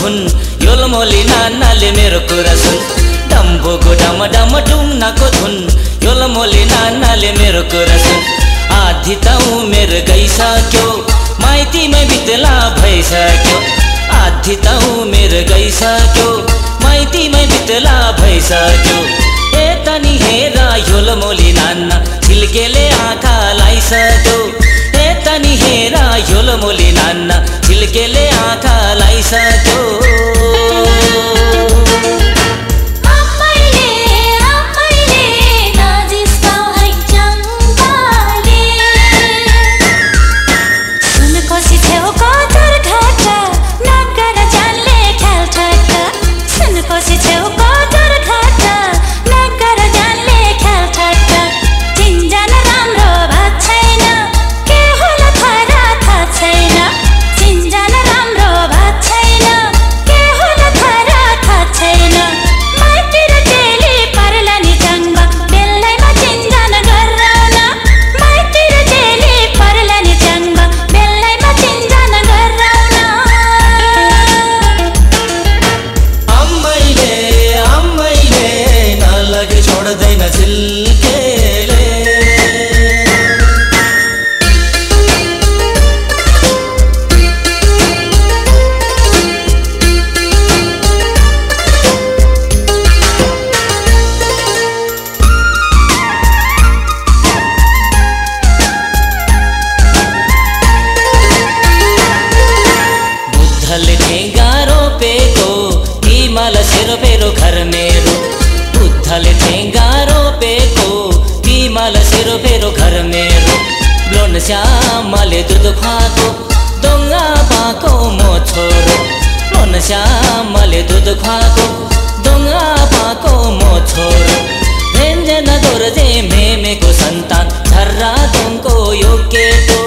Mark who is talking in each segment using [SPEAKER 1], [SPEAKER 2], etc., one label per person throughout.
[SPEAKER 1] धुन योलमोली नानाले मेरो कुरा सुन। डम्बोको डम डम टुङ्नाको धुन। योलमोली नानाले मेरो कुरा सुन। आधी त उमेर गइसक्यो। माइतीमै बितेला भइसक्यो। आधी त उमेर गइसक्यो। माइतीमै बितेला भइसक्यो। ए तनी हेर योलमोली नाना छिल्केले आँखा लाइसक्यो। ए तनी हेर योलमोली नाना छिल्केले आँखा लाइसक्यो। मेरो पेरो घर मेरो ब्लोन श्यामले दुध खुवाएको डोङ्गा पाएको म छोरो ब्लोन श्यामले दुध खुवाएको डोङ्गा पाएको म छोरो भेन्जन दोर्जे मेमेको सन्तान झर्रा दोङको यो केटो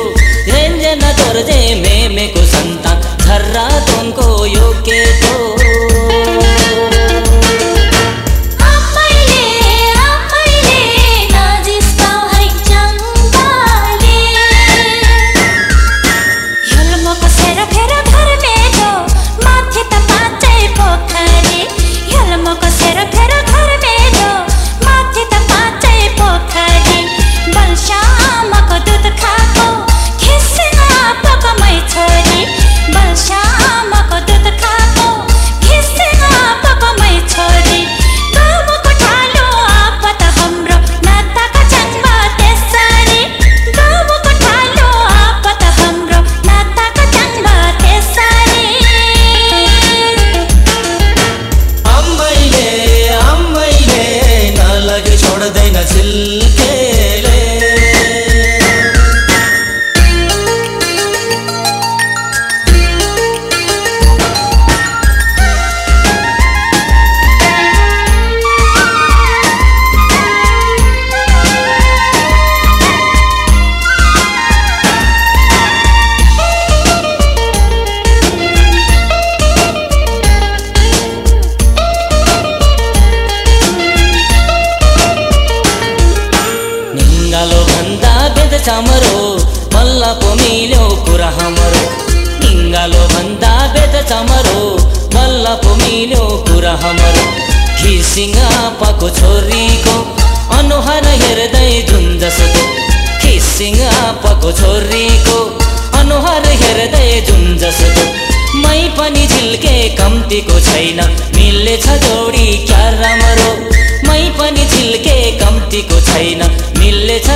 [SPEAKER 1] दिल के चामरो मल्ल पो मिल्यो कुरा हाम्रो। निङ्गालो भन्दा बेद चामरो मल्ल पो मिल्यो कुरा हाम्रो। खिसिङ आपाको छोरीको अनुहार हेर्दै जुन जसको। खिसिङ आपाको छोरीको अनुहार हेर्दै जुन जसको। मै पनि झिल्के कम्तीको छैन मिल्नेछ जोडी क्या राम्रो। मै पनि झिल्के कम्तीको छैन मिल्नेछ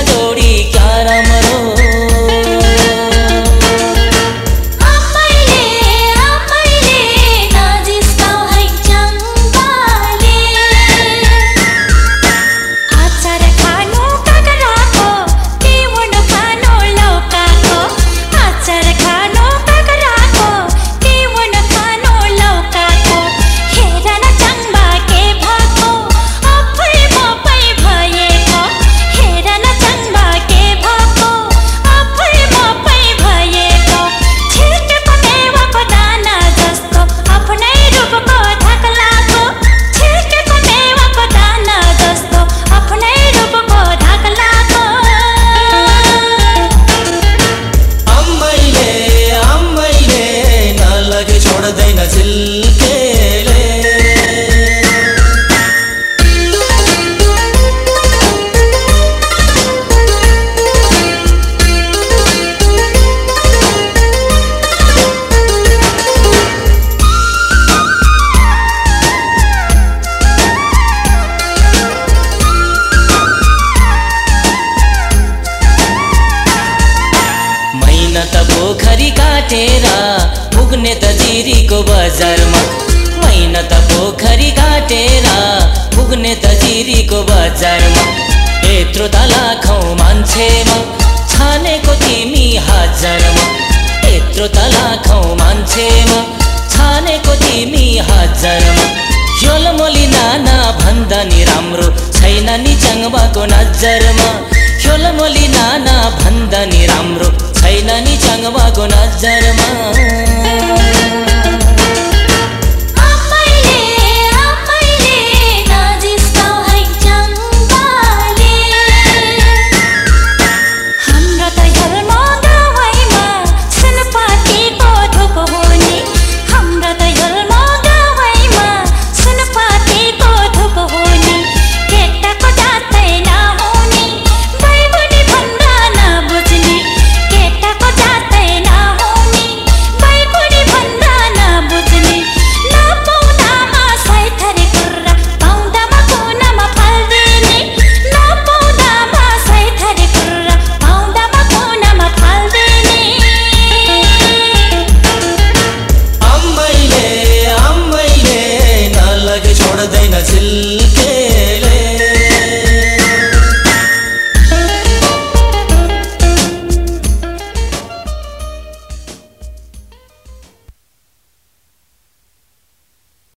[SPEAKER 1] जिरीको बजारमा। मैना त पोखरी काटेर पुग्ने त जिरीको बजारमा। यत्रो त लाखौँ मान्छेमा छानेको तिमी हजारमा। यत्रो त लाखौँ मान्छेमा छानेको तिमी हजारमा। ह्योलमोली नाना भन्दा नि राम्रो छैन नि चङ्बाको नजरमा। ह्योलमोली नाना भन्दा नि राम्रो छैन नि चङ्बाको नजरमा। मंजिल के